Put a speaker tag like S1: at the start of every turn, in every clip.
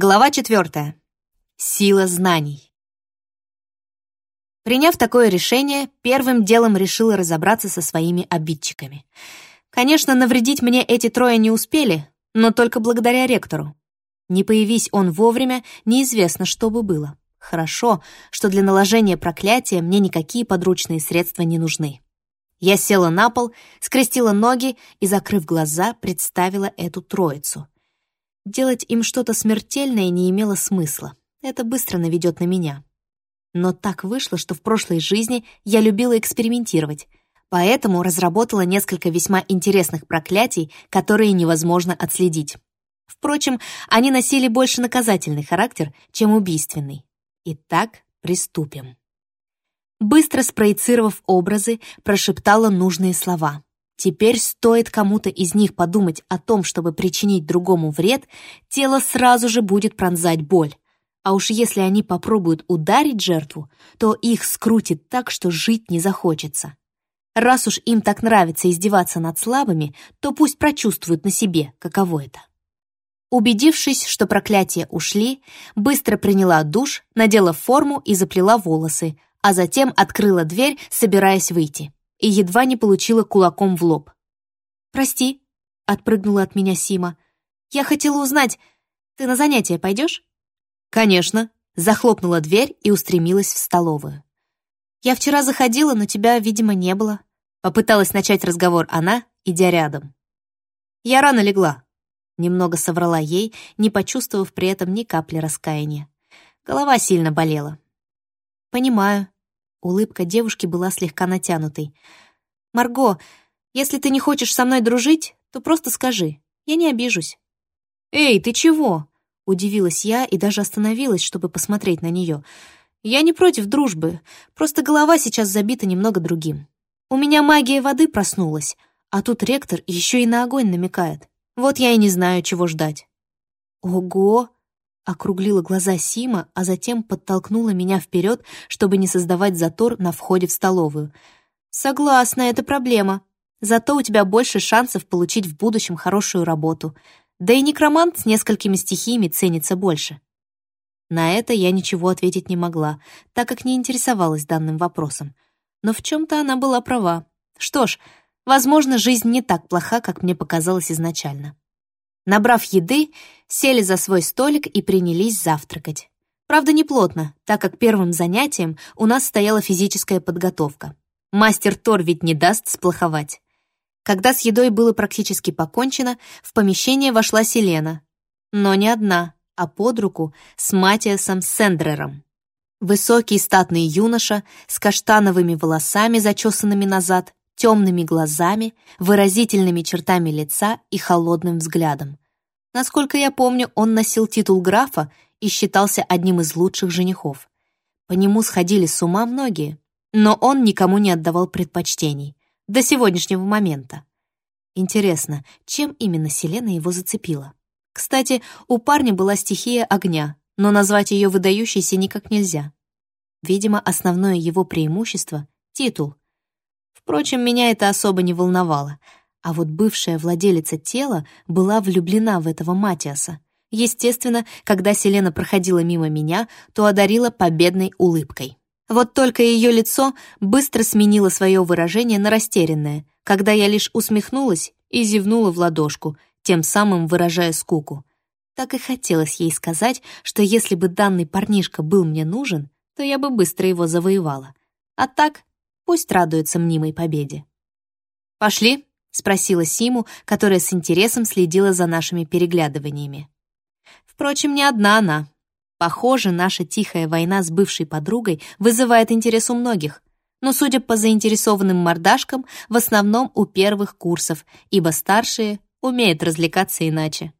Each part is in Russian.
S1: Глава четвертая. Сила знаний. Приняв такое решение, первым делом решила разобраться со своими обидчиками. Конечно, навредить мне эти трое не успели, но только благодаря ректору. Не появись он вовремя, неизвестно, что бы было. Хорошо, что для наложения проклятия мне никакие подручные средства не нужны. Я села на пол, скрестила ноги и, закрыв глаза, представила эту троицу. Делать им что-то смертельное не имело смысла. Это быстро наведет на меня. Но так вышло, что в прошлой жизни я любила экспериментировать, поэтому разработала несколько весьма интересных проклятий, которые невозможно отследить. Впрочем, они носили больше наказательный характер, чем убийственный. Итак, приступим. Быстро спроецировав образы, прошептала нужные слова. Теперь стоит кому-то из них подумать о том, чтобы причинить другому вред, тело сразу же будет пронзать боль. А уж если они попробуют ударить жертву, то их скрутит так, что жить не захочется. Раз уж им так нравится издеваться над слабыми, то пусть прочувствуют на себе, каково это. Убедившись, что проклятия ушли, быстро приняла душ, надела форму и заплела волосы, а затем открыла дверь, собираясь выйти, и едва не получила кулаком в лоб. «Прости», — отпрыгнула от меня Сима. «Я хотела узнать, ты на занятия пойдешь?» «Конечно», — захлопнула дверь и устремилась в столовую. «Я вчера заходила, но тебя, видимо, не было», — попыталась начать разговор она, идя рядом. «Я рано легла», Немного соврала ей, не почувствовав при этом ни капли раскаяния. Голова сильно болела. «Понимаю». Улыбка девушки была слегка натянутой. «Марго, если ты не хочешь со мной дружить, то просто скажи. Я не обижусь». «Эй, ты чего?» Удивилась я и даже остановилась, чтобы посмотреть на нее. «Я не против дружбы, просто голова сейчас забита немного другим. У меня магия воды проснулась, а тут ректор еще и на огонь намекает. Вот я и не знаю, чего ждать». «Ого!» — округлила глаза Сима, а затем подтолкнула меня вперед, чтобы не создавать затор на входе в столовую. «Согласна, это проблема. Зато у тебя больше шансов получить в будущем хорошую работу. Да и некромант с несколькими стихиями ценится больше». На это я ничего ответить не могла, так как не интересовалась данным вопросом. Но в чем-то она была права. Что ж, Возможно, жизнь не так плоха, как мне показалось изначально. Набрав еды, сели за свой столик и принялись завтракать. Правда, не плотно, так как первым занятием у нас стояла физическая подготовка. Мастер Тор ведь не даст сплоховать. Когда с едой было практически покончено, в помещение вошла Селена. Но не одна, а под руку с Матиасом Сендрером. Высокий статный юноша с каштановыми волосами, зачесанными назад, темными глазами, выразительными чертами лица и холодным взглядом. Насколько я помню, он носил титул графа и считался одним из лучших женихов. По нему сходили с ума многие, но он никому не отдавал предпочтений. До сегодняшнего момента. Интересно, чем именно Селена его зацепила? Кстати, у парня была стихия огня, но назвать ее выдающейся никак нельзя. Видимо, основное его преимущество — титул — Впрочем, меня это особо не волновало. А вот бывшая владелица тела была влюблена в этого Матиаса. Естественно, когда Селена проходила мимо меня, то одарила победной улыбкой. Вот только ее лицо быстро сменило свое выражение на растерянное, когда я лишь усмехнулась и зевнула в ладошку, тем самым выражая скуку. Так и хотелось ей сказать, что если бы данный парнишка был мне нужен, то я бы быстро его завоевала. А так Пусть радуется мнимой победе. «Пошли?» — спросила Симу, которая с интересом следила за нашими переглядываниями. Впрочем, не одна она. Похоже, наша тихая война с бывшей подругой вызывает интерес у многих, но, судя по заинтересованным мордашкам, в основном у первых курсов, ибо старшие умеют развлекаться иначе.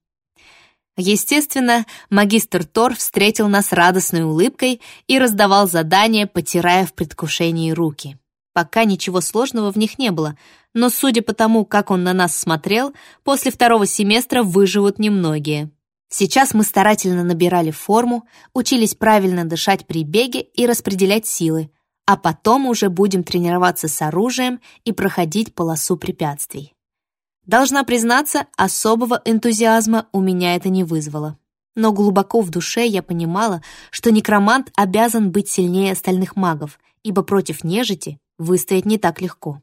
S1: Естественно, магистр Тор встретил нас радостной улыбкой и раздавал задания, потирая в предвкушении руки. Пока ничего сложного в них не было, но судя по тому, как он на нас смотрел, после второго семестра выживут немногие. Сейчас мы старательно набирали форму, учились правильно дышать при беге и распределять силы, а потом уже будем тренироваться с оружием и проходить полосу препятствий. Должна признаться, особого энтузиазма у меня это не вызвало. Но глубоко в душе я понимала, что некромант обязан быть сильнее остальных магов, ибо против нежити выстоять не так легко.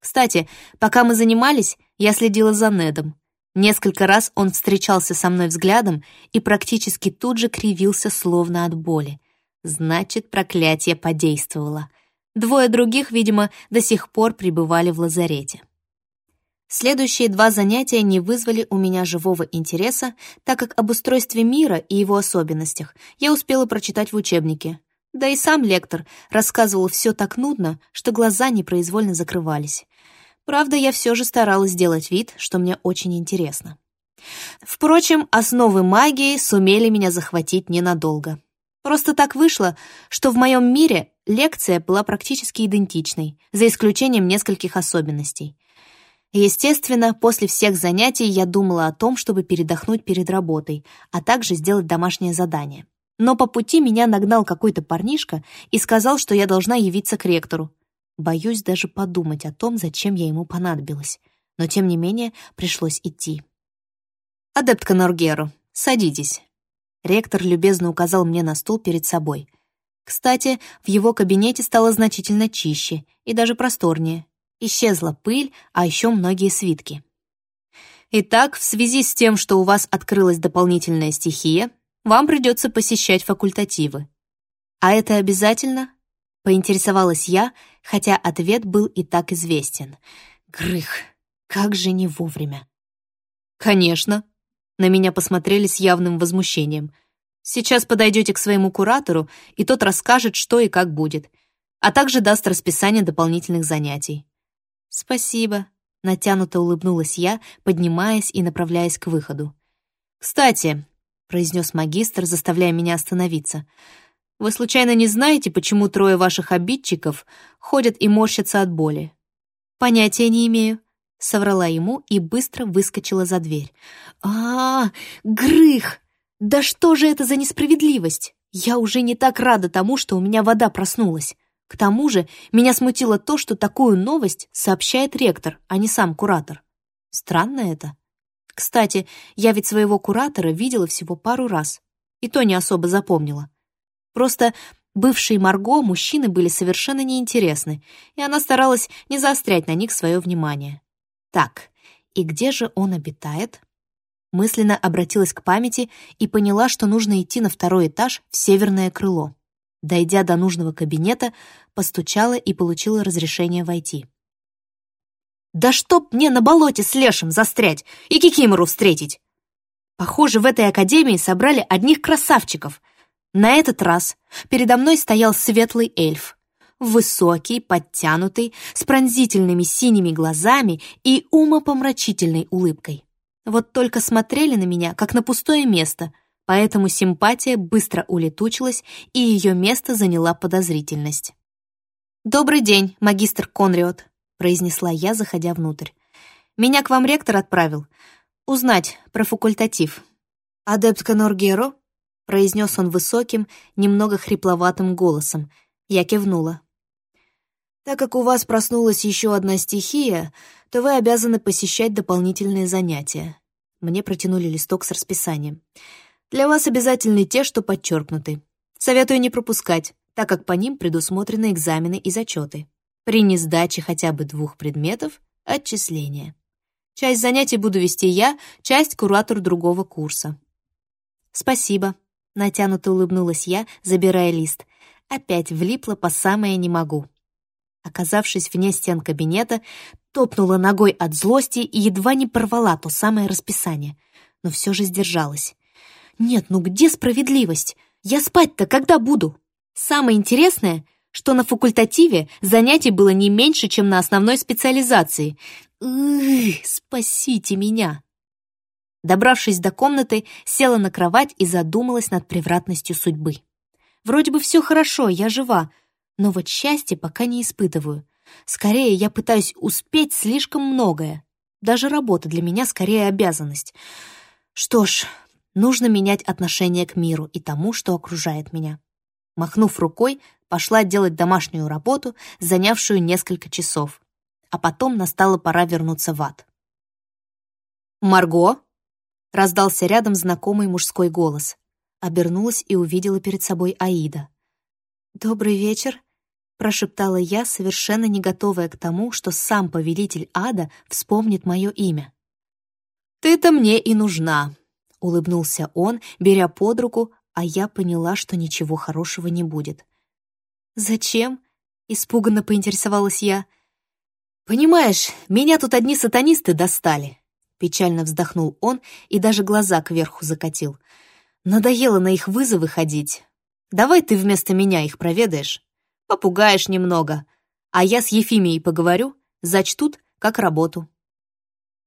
S1: Кстати, пока мы занимались, я следила за Недом. Несколько раз он встречался со мной взглядом и практически тут же кривился, словно от боли. Значит, проклятие подействовало. Двое других, видимо, до сих пор пребывали в лазарете. Следующие два занятия не вызвали у меня живого интереса, так как об устройстве мира и его особенностях я успела прочитать в учебнике. Да и сам лектор рассказывал все так нудно, что глаза непроизвольно закрывались. Правда, я все же старалась сделать вид, что мне очень интересно. Впрочем, основы магии сумели меня захватить ненадолго. Просто так вышло, что в моем мире лекция была практически идентичной, за исключением нескольких особенностей. Естественно, после всех занятий я думала о том, чтобы передохнуть перед работой, а также сделать домашнее задание. Но по пути меня нагнал какой-то парнишка и сказал, что я должна явиться к ректору. Боюсь даже подумать о том, зачем я ему понадобилась. Но, тем не менее, пришлось идти. «Адептка Норгеру, садитесь». Ректор любезно указал мне на стул перед собой. Кстати, в его кабинете стало значительно чище и даже просторнее. Исчезла пыль, а еще многие свитки. Итак, в связи с тем, что у вас открылась дополнительная стихия, вам придется посещать факультативы. А это обязательно? Поинтересовалась я, хотя ответ был и так известен. Грых, как же не вовремя. Конечно. На меня посмотрели с явным возмущением. Сейчас подойдете к своему куратору, и тот расскажет, что и как будет, а также даст расписание дополнительных занятий. Спасибо, натянуто улыбнулась я, поднимаясь и направляясь к выходу. Кстати, произнес магистр, заставляя меня остановиться, — вы случайно не знаете, почему трое ваших обидчиков ходят и морщатся от боли?» «Понятия не имею», — соврала ему и быстро выскочила за дверь. а, -а, -а Грых! Да что же это за несправедливость? Я уже не так рада тому, что у меня вода проснулась. К тому же меня смутило то, что такую новость сообщает ректор, а не сам куратор. Странно это. Кстати, я ведь своего куратора видела всего пару раз, и то не особо запомнила. Просто бывшие Марго мужчины были совершенно неинтересны, и она старалась не заострять на них свое внимание. Так, и где же он обитает? Мысленно обратилась к памяти и поняла, что нужно идти на второй этаж в северное крыло. Дойдя до нужного кабинета, постучала и получила разрешение войти. «Да чтоб мне на болоте с Лешем застрять и Кикимору встретить!» Похоже, в этой академии собрали одних красавчиков — на этот раз передо мной стоял светлый эльф. Высокий, подтянутый, с пронзительными синими глазами и умопомрачительной улыбкой. Вот только смотрели на меня, как на пустое место, поэтому симпатия быстро улетучилась, и ее место заняла подозрительность. «Добрый день, магистр Конриот», — произнесла я, заходя внутрь. «Меня к вам ректор отправил. Узнать про факультатив». «Адептка Норгеро?» — произнес он высоким, немного хрипловатым голосом. Я кивнула. «Так как у вас проснулась еще одна стихия, то вы обязаны посещать дополнительные занятия». Мне протянули листок с расписанием. «Для вас обязательны те, что подчеркнуты. Советую не пропускать, так как по ним предусмотрены экзамены и зачеты. При несдаче хотя бы двух предметов — отчисление. Часть занятий буду вести я, часть — куратор другого курса». «Спасибо», Натянуто улыбнулась я, забирая лист. Опять влипла по самое не могу. Оказавшись вне стен кабинета, топнула ногой от злости и едва не порвала то самое расписание. Но все же сдержалась. «Нет, ну где справедливость? Я спать-то когда буду?» Самое интересное, что на факультативе занятий было не меньше, чем на основной специализации. Эх, спасите меня! Добравшись до комнаты, села на кровать и задумалась над превратностью судьбы. Вроде бы все хорошо, я жива, но вот счастья пока не испытываю. Скорее, я пытаюсь успеть слишком многое. Даже работа для меня скорее обязанность. Что ж, нужно менять отношение к миру и тому, что окружает меня. Махнув рукой, пошла делать домашнюю работу, занявшую несколько часов. А потом настала пора вернуться в ад. «Марго?» раздался рядом знакомый мужской голос. Обернулась и увидела перед собой Аида. «Добрый вечер», — прошептала я, совершенно не готовая к тому, что сам повелитель ада вспомнит мое имя.
S2: «Ты-то мне и нужна», — улыбнулся он, беря под руку, а я поняла, что ничего хорошего не будет.
S1: «Зачем?» — испуганно поинтересовалась я.
S2: «Понимаешь, меня тут одни сатанисты достали», — печально вздохнул он и даже глаза кверху закатил. «Надоело на их вызовы ходить. Давай ты вместо меня их проведаешь, попугаешь немного, а я с Ефимией поговорю, зачтут как работу».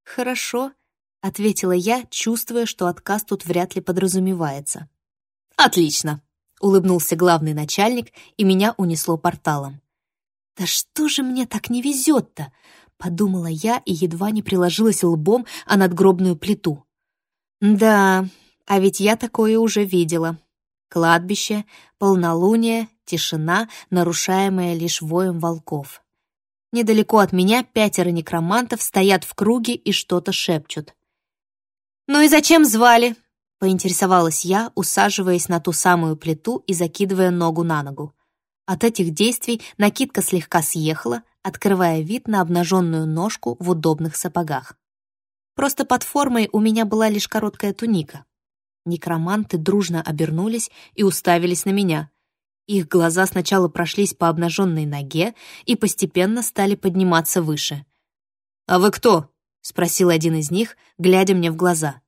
S1: «Хорошо», — ответила я, чувствуя, что отказ тут вряд ли подразумевается.
S2: «Отлично», — улыбнулся главный начальник, и меня унесло порталом.
S1: «Да что же мне так не везет-то?» — подумала я и едва не приложилась лбом о надгробную плиту. «Да, а ведь я такое уже видела. Кладбище, полнолуние, тишина, нарушаемая лишь воем волков. Недалеко от меня пятеро некромантов стоят в круге и что-то шепчут. «Ну и зачем звали?» — поинтересовалась я, усаживаясь на ту самую плиту и закидывая ногу на ногу. От этих действий накидка слегка съехала, открывая вид на обнаженную ножку в удобных сапогах. Просто под формой у меня была лишь короткая туника. Некроманты дружно обернулись и уставились на меня. Их глаза сначала прошлись по обнаженной ноге и постепенно стали подниматься выше.
S2: «А вы кто?» — спросил один из них, глядя мне в глаза.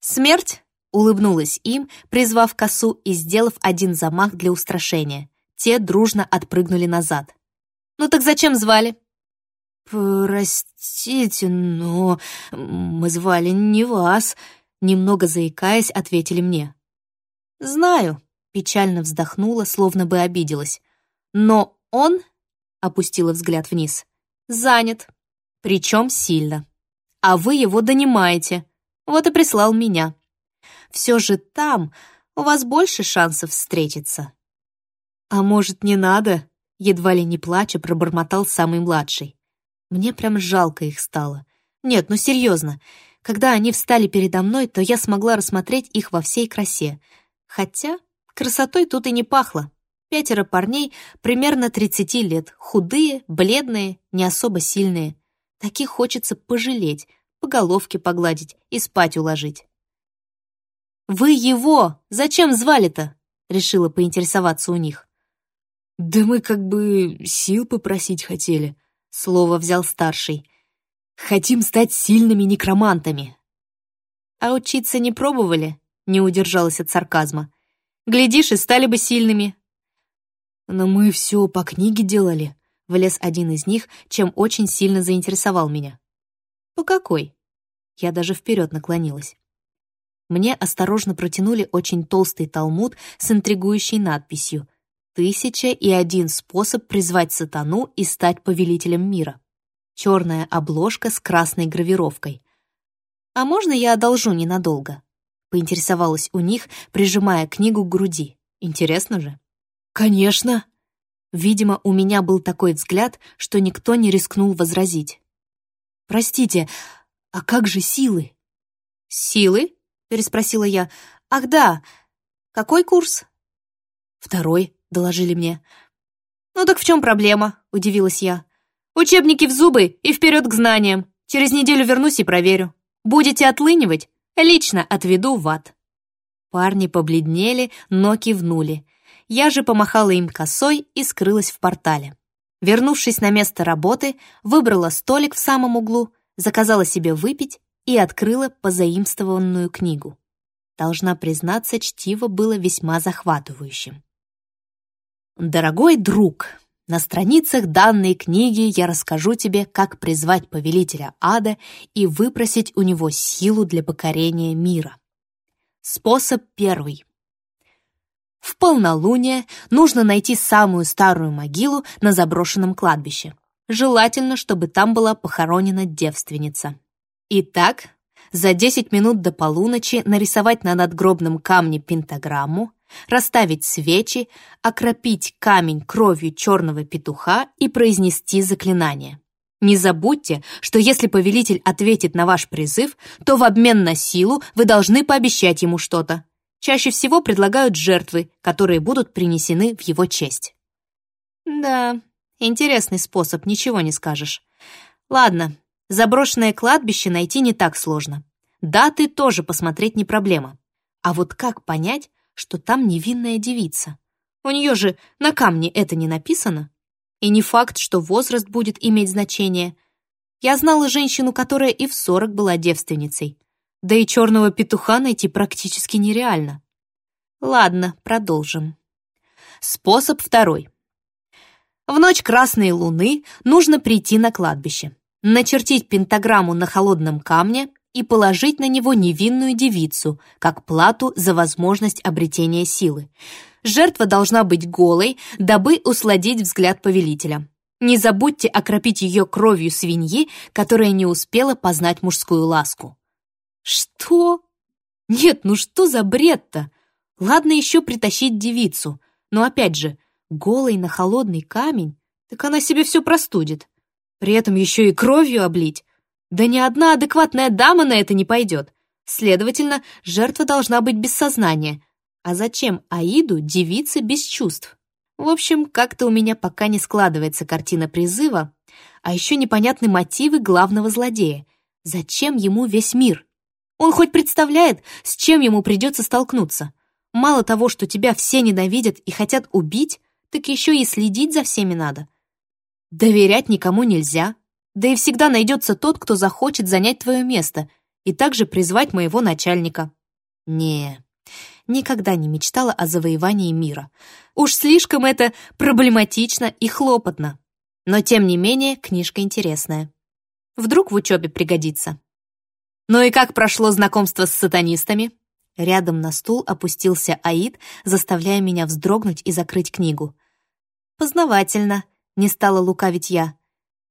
S2: «Смерть?» — улыбнулась им, призвав косу и сделав один замах для устрашения. Те дружно отпрыгнули назад. «Ну так зачем звали?»
S1: «Простите, но мы звали не вас», — немного заикаясь, ответили мне.
S2: «Знаю», — печально вздохнула, словно бы обиделась. «Но он...» — опустила взгляд вниз. «Занят. Причем сильно. А вы его донимаете. Вот и прислал меня. Все же там у вас больше шансов встретиться».
S1: «А может, не надо?» — едва ли не плача пробормотал самый младший. Мне прям жалко их стало. Нет, ну серьезно. Когда они встали передо мной, то я смогла рассмотреть их во всей красе. Хотя красотой тут и не пахло. Пятеро парней примерно 30 лет, худые, бледные, не особо сильные. Таких хочется пожалеть, по головке погладить и спать уложить. «Вы его! Зачем звали-то?» — решила поинтересоваться у них.
S2: «Да мы как бы сил попросить хотели», — слово взял старший. «Хотим стать сильными некромантами».
S1: «А учиться не пробовали?» — не удержалась от сарказма. «Глядишь, и стали бы сильными».
S2: «Но мы все по книге делали», — влез один из них, чем очень сильно заинтересовал меня.
S1: «По какой?»
S2: Я даже вперед наклонилась. Мне осторожно протянули очень толстый талмуд с интригующей надписью Тысяча и один способ призвать сатану и стать повелителем мира. Черная обложка с красной гравировкой.
S1: «А можно я одолжу ненадолго?» Поинтересовалась у них, прижимая книгу к груди. Интересно же.
S2: «Конечно!»
S1: Видимо, у меня был такой взгляд, что никто не рискнул возразить.
S2: «Простите, а как же силы?»
S1: «Силы?» — переспросила я. «Ах да! Какой курс?»
S2: «Второй», доложили мне.
S1: «Ну так в чем проблема?» — удивилась я. «Учебники в зубы и вперед к знаниям. Через неделю вернусь и проверю. Будете отлынивать? Лично отведу в ад». Парни побледнели, но кивнули. Я же помахала им косой и скрылась в портале. Вернувшись на место работы, выбрала столик в самом углу, заказала себе выпить и открыла позаимствованную книгу. Должна признаться, чтиво было весьма захватывающим. Дорогой друг, на страницах данной книги я расскажу тебе, как призвать повелителя ада и выпросить у него силу для покорения мира. Способ первый. В полнолуние нужно найти самую старую могилу на заброшенном кладбище. Желательно, чтобы там была похоронена девственница. Итак, за 10 минут до полуночи нарисовать на надгробном камне пентаграмму, расставить свечи, окропить камень кровью черного петуха и произнести заклинание. Не забудьте, что если повелитель ответит на ваш призыв, то в обмен на силу вы должны пообещать ему что-то. Чаще всего предлагают жертвы, которые будут принесены в его честь. Да, интересный способ, ничего не скажешь. Ладно, заброшенное кладбище найти не так сложно. Даты тоже посмотреть не проблема. А вот как понять, что там невинная девица? У нее же на камне это не написано. И не факт, что возраст будет иметь значение. Я знала женщину, которая и в сорок была девственницей. Да и черного петуха найти практически нереально. Ладно, продолжим. Способ второй. В ночь Красной Луны нужно прийти на кладбище, начертить пентаграмму на холодном камне и положить на него невинную девицу, как плату за возможность обретения силы. Жертва должна быть голой, дабы усладить взгляд повелителя. Не забудьте окропить ее кровью свиньи, которая не успела познать мужскую ласку. Что? Нет, ну что за бред-то? Ладно еще притащить девицу, но опять же, голой на холодный камень, так она себе все простудит. При этом еще и кровью облить. Да ни одна адекватная дама на это не пойдет. Следовательно, жертва должна быть без сознания. А зачем Аиду девица без чувств? В общем, как-то у меня пока не складывается картина призыва, а еще непонятны мотивы главного злодея. Зачем ему весь мир? Он хоть представляет, с чем ему придется столкнуться? Мало того, что тебя все ненавидят и хотят убить, так еще и следить за всеми надо. Доверять никому нельзя, да и всегда найдется тот, кто захочет занять твое место и также призвать моего начальника. Не, никогда не мечтала о завоевании мира. Уж слишком это проблематично и хлопотно. Но, тем не менее, книжка интересная. Вдруг в учебе пригодится. Ну и как прошло знакомство с сатанистами? Рядом на стул опустился Аид, заставляя меня вздрогнуть и закрыть книгу. «Познавательно», — не стала лукавить я.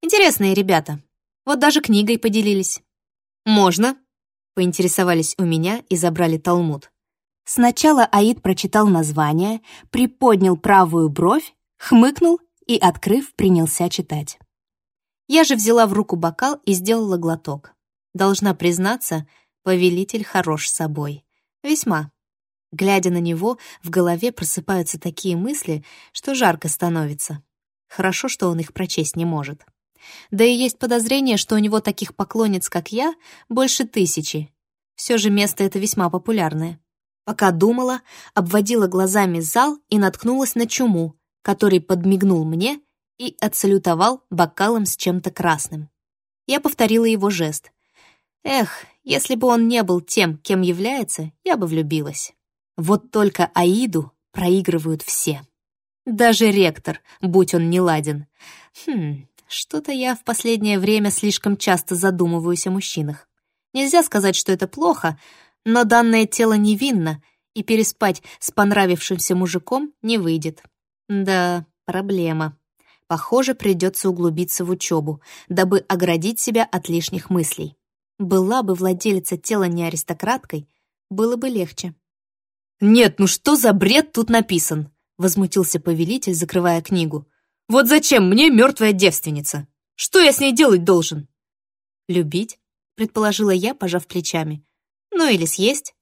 S1: Интересные ребята. Вот даже книгой поделились. Можно? Поинтересовались у меня и забрали талмуд. Сначала Аид прочитал название, приподнял правую бровь, хмыкнул и, открыв, принялся читать. Я же взяла в руку бокал и сделала глоток. Должна признаться, повелитель хорош собой. Весьма. Глядя на него, в голове просыпаются такие мысли, что жарко становится. Хорошо, что он их прочесть не может. Да и есть подозрение, что у него таких поклонниц, как я, больше тысячи. Все же место это весьма популярное. Пока думала, обводила глазами зал и наткнулась на чуму, который подмигнул мне и отсалютовал бокалом с чем-то красным. Я повторила его жест. Эх, если бы он не был тем, кем является, я бы влюбилась. Вот только Аиду проигрывают все. Даже ректор, будь он неладен. Хм, что-то я в последнее время слишком часто задумываюсь о мужчинах. Нельзя сказать, что это плохо, но данное тело невинно, и переспать с понравившимся мужиком не выйдет. Да, проблема. Похоже, придется углубиться в учебу, дабы оградить себя от лишних мыслей. Была бы владелица тела не аристократкой, было бы легче. «Нет, ну что за бред тут написан?» — возмутился повелитель, закрывая книгу. Вот зачем мне мертвая девственница? Что я с ней делать должен?» «Любить», — предположила я, пожав плечами. «Ну или съесть».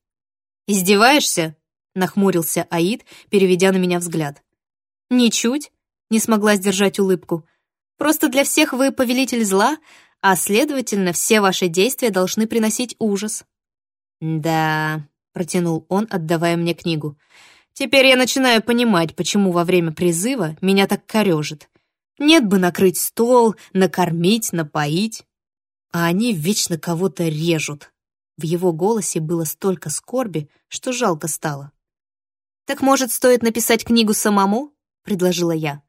S1: «Издеваешься?» — нахмурился Аид, переведя на меня взгляд. «Ничуть», — не смогла сдержать улыбку. «Просто для всех вы повелитель зла, а, следовательно, все ваши действия должны приносить ужас». «Да», — протянул он, отдавая мне книгу. Теперь я начинаю понимать, почему во время призыва меня так корежит. Нет бы накрыть стол, накормить, напоить. А они вечно кого-то режут. В его голосе было столько скорби, что жалко стало. «Так, может, стоит написать книгу самому?» — предложила я.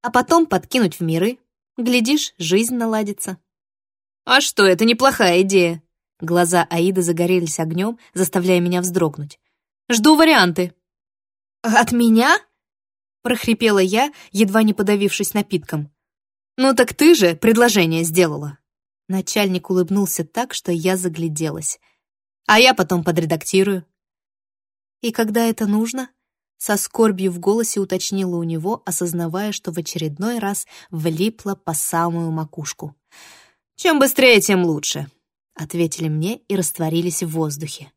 S1: «А потом подкинуть в миры. Глядишь, жизнь наладится». «А что, это неплохая идея». Глаза Аиды загорелись огнем, заставляя меня вздрогнуть. «Жду варианты». «От меня?» — прохрипела я, едва не подавившись напитком. «Ну так ты же предложение сделала». Начальник улыбнулся так, что я загляделась. «А я потом подредактирую». «И когда это нужно?» Со скорбью в голосе уточнила у него, осознавая, что в очередной раз влипла по самую макушку. «Чем быстрее, тем лучше», — ответили мне и растворились в воздухе.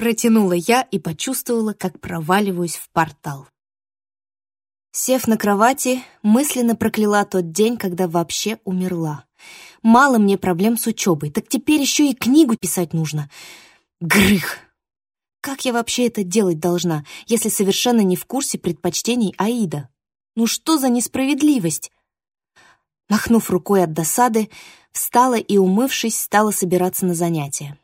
S1: Протянула я и почувствовала, как проваливаюсь в портал. Сев на кровати, мысленно прокляла тот день, когда вообще умерла. Мало мне проблем с учебой, так теперь еще и книгу писать нужно. Грых! Как я вообще это делать должна, если совершенно не в курсе предпочтений Аида? Ну что за несправедливость? Махнув рукой от досады, встала и, умывшись, стала собираться на занятия.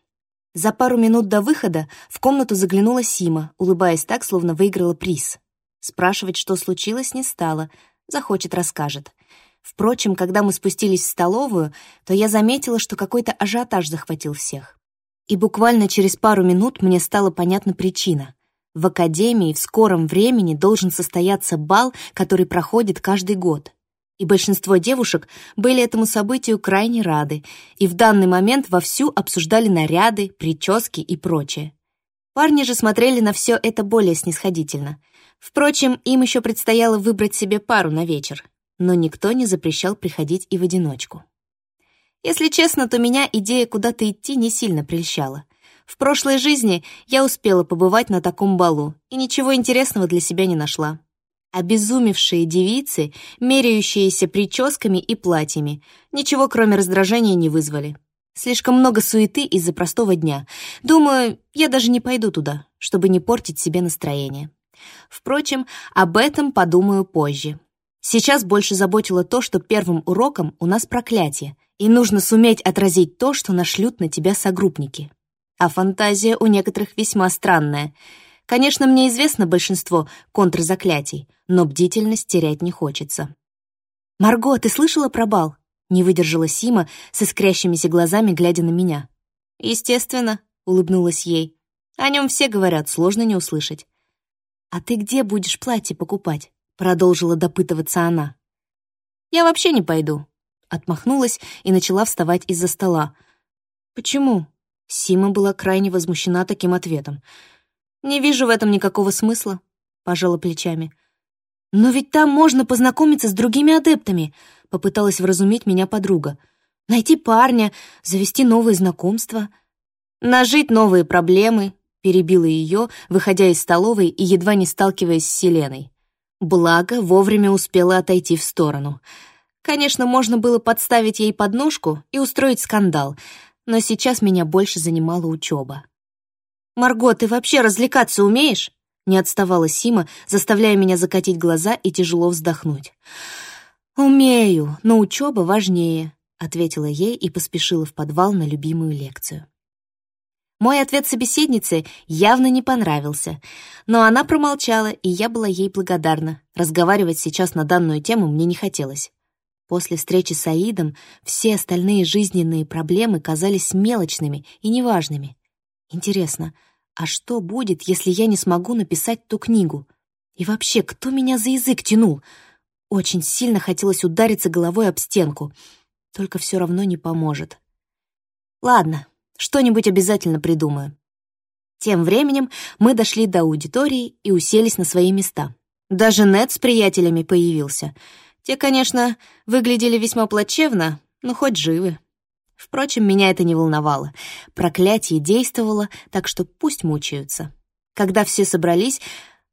S1: За пару минут до выхода в комнату заглянула Сима, улыбаясь так, словно выиграла приз. Спрашивать, что случилось, не стала. Захочет, расскажет. Впрочем, когда мы спустились в столовую, то я заметила, что какой-то ажиотаж захватил всех. И буквально через пару минут мне стала понятна причина. В академии в скором времени должен состояться бал, который проходит каждый год. И большинство девушек были этому событию крайне рады, и в данный момент вовсю обсуждали наряды, прически и прочее. Парни же смотрели на все это более снисходительно. Впрочем, им еще предстояло выбрать себе пару на вечер, но никто не запрещал приходить и в одиночку. Если честно, то меня идея куда-то идти не сильно прельщала. В прошлой жизни я успела побывать на таком балу и ничего интересного для себя не нашла. Обезумевшие девицы, меряющиеся прическами и платьями, ничего кроме раздражения не вызвали. Слишком много суеты из-за простого дня. Думаю, я даже не пойду туда, чтобы не портить себе настроение. Впрочем, об этом подумаю позже. Сейчас больше заботило то, что первым уроком у нас проклятие, и нужно суметь отразить то, что нашлют на тебя согруппники. А фантазия у некоторых весьма странная. Конечно, мне известно большинство контрзаклятий, но бдительность терять не хочется. «Марго, ты слышала про бал?» — не выдержала Сима со искрящимися глазами, глядя на меня. «Естественно», — улыбнулась ей. «О нем все говорят, сложно не услышать». «А ты где будешь платье покупать?» — продолжила допытываться она. «Я вообще не пойду», — отмахнулась и начала вставать из-за стола. «Почему?» Сима была крайне возмущена таким ответом. «Не вижу в этом никакого смысла», — пожала плечами. «Но ведь там можно познакомиться с другими адептами», — попыталась вразумить меня подруга. «Найти парня, завести новые знакомства». «Нажить новые проблемы», — перебила ее, выходя из столовой и едва не сталкиваясь с Селеной. Благо, вовремя успела отойти в сторону. Конечно, можно было подставить ей подножку и устроить скандал, но сейчас меня больше занимала учеба. «Марго, ты вообще развлекаться умеешь?» Не отставала Сима, заставляя меня закатить глаза и тяжело вздохнуть. «Умею, но учеба важнее», — ответила ей и поспешила в подвал на любимую лекцию. Мой ответ собеседнице явно не понравился, но она промолчала, и я была ей благодарна. Разговаривать сейчас на данную тему мне не хотелось. После встречи с Аидом все остальные жизненные проблемы казались мелочными и неважными. Интересно, а что будет, если я не смогу написать ту книгу? И вообще, кто меня за язык тянул? Очень сильно хотелось удариться головой об стенку. Только все равно не поможет. Ладно, что-нибудь обязательно придумаю. Тем временем мы дошли до аудитории и уселись на свои места. Даже Нед с приятелями появился. Те, конечно, выглядели весьма плачевно, но хоть живы. Впрочем, меня это не волновало. Проклятие действовало, так что пусть мучаются. Когда все собрались,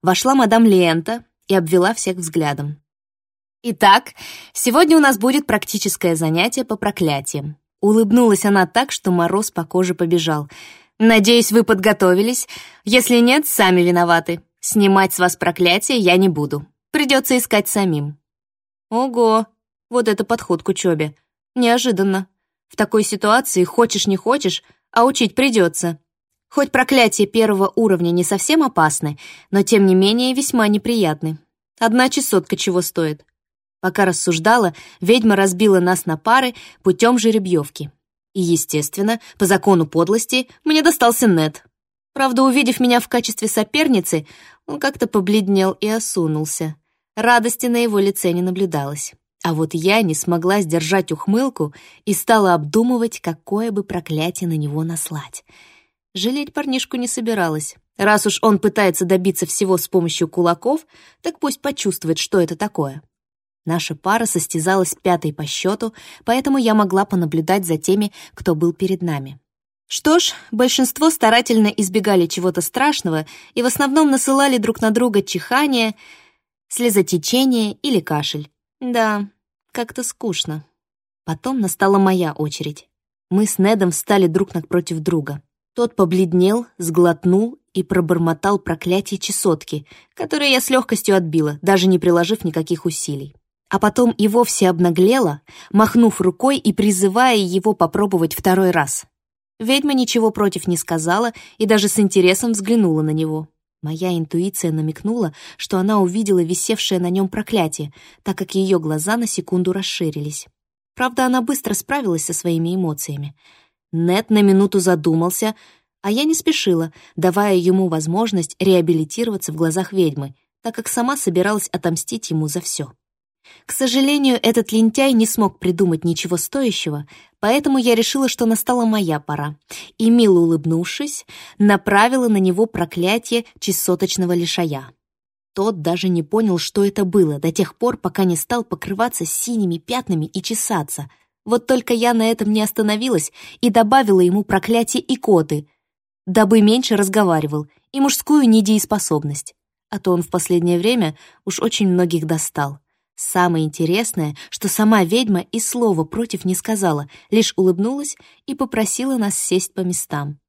S1: вошла мадам Лента и обвела всех взглядом. «Итак, сегодня у нас будет практическое занятие по проклятиям». Улыбнулась она так, что мороз по коже побежал. «Надеюсь, вы подготовились. Если нет, сами виноваты. Снимать с вас проклятие я не буду. Придется искать самим». «Ого, вот это подход к учебе. Неожиданно». В такой ситуации хочешь не хочешь, а учить придется. Хоть проклятия первого уровня не совсем опасны, но тем не менее весьма неприятны. Одна чесотка чего стоит. Пока рассуждала, ведьма разбила нас на пары путем жеребьевки. И, естественно, по закону подлости, мне достался Нет. Правда, увидев меня в качестве соперницы, он как-то побледнел и осунулся. Радости на его лице не наблюдалось. А вот я не смогла сдержать ухмылку и стала обдумывать, какое бы проклятие на него наслать. Жалеть парнишку не собиралась. Раз уж он пытается добиться всего с помощью кулаков, так пусть почувствует, что это такое. Наша пара состязалась пятой по счету, поэтому я могла понаблюдать за теми, кто был перед нами. Что ж, большинство старательно избегали чего-то страшного и в основном насылали друг на друга чихание, слезотечение или кашель. Да, как-то скучно. Потом настала моя очередь. Мы с Недом встали друг напротив друга. Тот побледнел, сглотнул и пробормотал проклятие чесотки, которое я с легкостью отбила, даже не приложив никаких усилий. А потом и вовсе обнаглела, махнув рукой и призывая его попробовать второй раз. Ведьма ничего против не сказала и даже с интересом взглянула на него. Моя интуиция намекнула, что она увидела висевшее на нем проклятие, так как ее глаза на секунду расширились. Правда, она быстро справилась со своими эмоциями. Нет на минуту задумался, а я не спешила, давая ему возможность реабилитироваться в глазах ведьмы, так как сама собиралась отомстить ему за все. К сожалению, этот лентяй не смог придумать ничего стоящего, поэтому я решила, что настала моя пора, и, мило улыбнувшись, направила на него проклятие чесоточного лишая. Тот даже не понял, что это было, до тех пор, пока не стал покрываться синими пятнами и чесаться. Вот только я на этом не остановилась и добавила ему проклятие икоты, дабы меньше разговаривал, и мужскую недееспособность. А то он в последнее время уж очень многих достал. Самое интересное, что сама ведьма и слова против не сказала, лишь улыбнулась и попросила нас сесть по местам.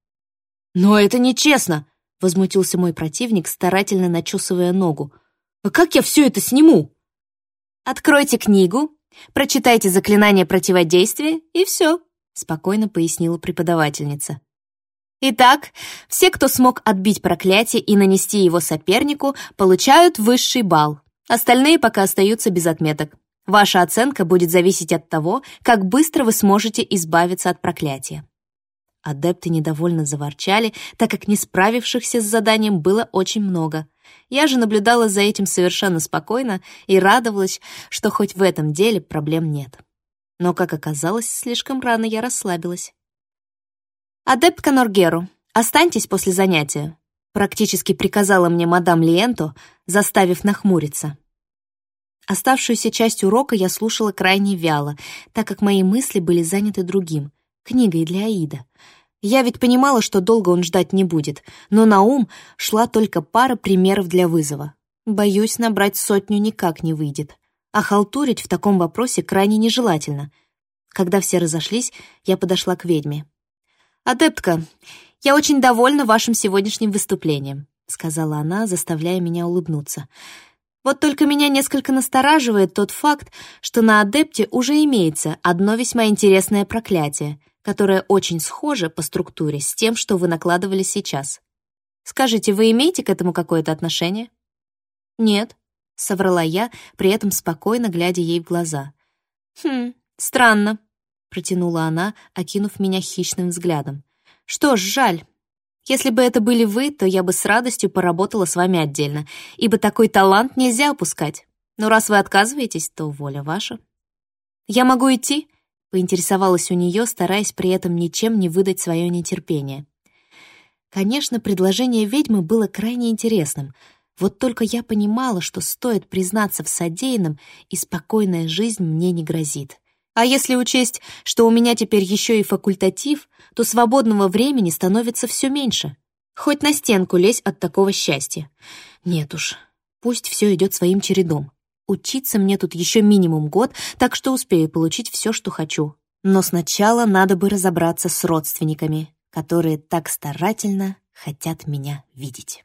S1: «Но это нечестно!» — возмутился мой противник, старательно начесывая ногу. «А как я все это сниму?» «Откройте книгу, прочитайте заклинание противодействия, и все», — спокойно пояснила преподавательница. Итак, все, кто смог отбить проклятие и нанести его сопернику, получают высший балл. Остальные пока остаются без отметок. Ваша оценка будет зависеть от того, как быстро вы сможете избавиться от проклятия. Адепты недовольно заворчали, так как не справившихся с заданием было очень много. Я же наблюдала за этим совершенно спокойно и радовалась, что хоть в этом деле проблем нет. Но, как оказалось, слишком рано я расслабилась. «Адептка Норгеру, останьтесь после занятия», практически приказала мне мадам Лиенто, заставив нахмуриться. Оставшуюся часть урока я слушала крайне вяло, так как мои мысли были заняты другим — книгой для Аида. Я ведь понимала, что долго он ждать не будет, но на ум шла только пара примеров для вызова. Боюсь, набрать сотню никак не выйдет. А халтурить в таком вопросе крайне нежелательно. Когда все разошлись, я подошла к ведьме. «Адептка, я очень довольна вашим сегодняшним выступлением», сказала она, заставляя меня улыбнуться. Вот только меня несколько настораживает тот факт, что на адепте уже имеется одно весьма интересное проклятие, которое очень схоже по структуре с тем, что вы накладывали сейчас. Скажите, вы имеете к этому какое-то отношение? Нет, соврала я, при этом спокойно глядя ей в глаза. Хм, странно, протянула она, окинув меня хищным взглядом. Что ж, жаль. Если бы это были вы, то я бы с радостью поработала с вами отдельно, ибо такой талант нельзя опускать. Но раз вы отказываетесь, то воля ваша. Я могу идти? Поинтересовалась у нее, стараясь при этом ничем не выдать свое нетерпение. Конечно, предложение ведьмы было крайне интересным. Вот только я понимала, что стоит признаться в содеянном, и спокойная жизнь мне не грозит. А если учесть, что у меня теперь еще и факультатив, то свободного времени становится все меньше. Хоть на стенку лезь от такого счастья. Нет уж, пусть все идет своим чередом. Учиться мне тут еще минимум год, так что успею получить все, что хочу. Но сначала надо бы разобраться с родственниками, которые так старательно хотят меня видеть.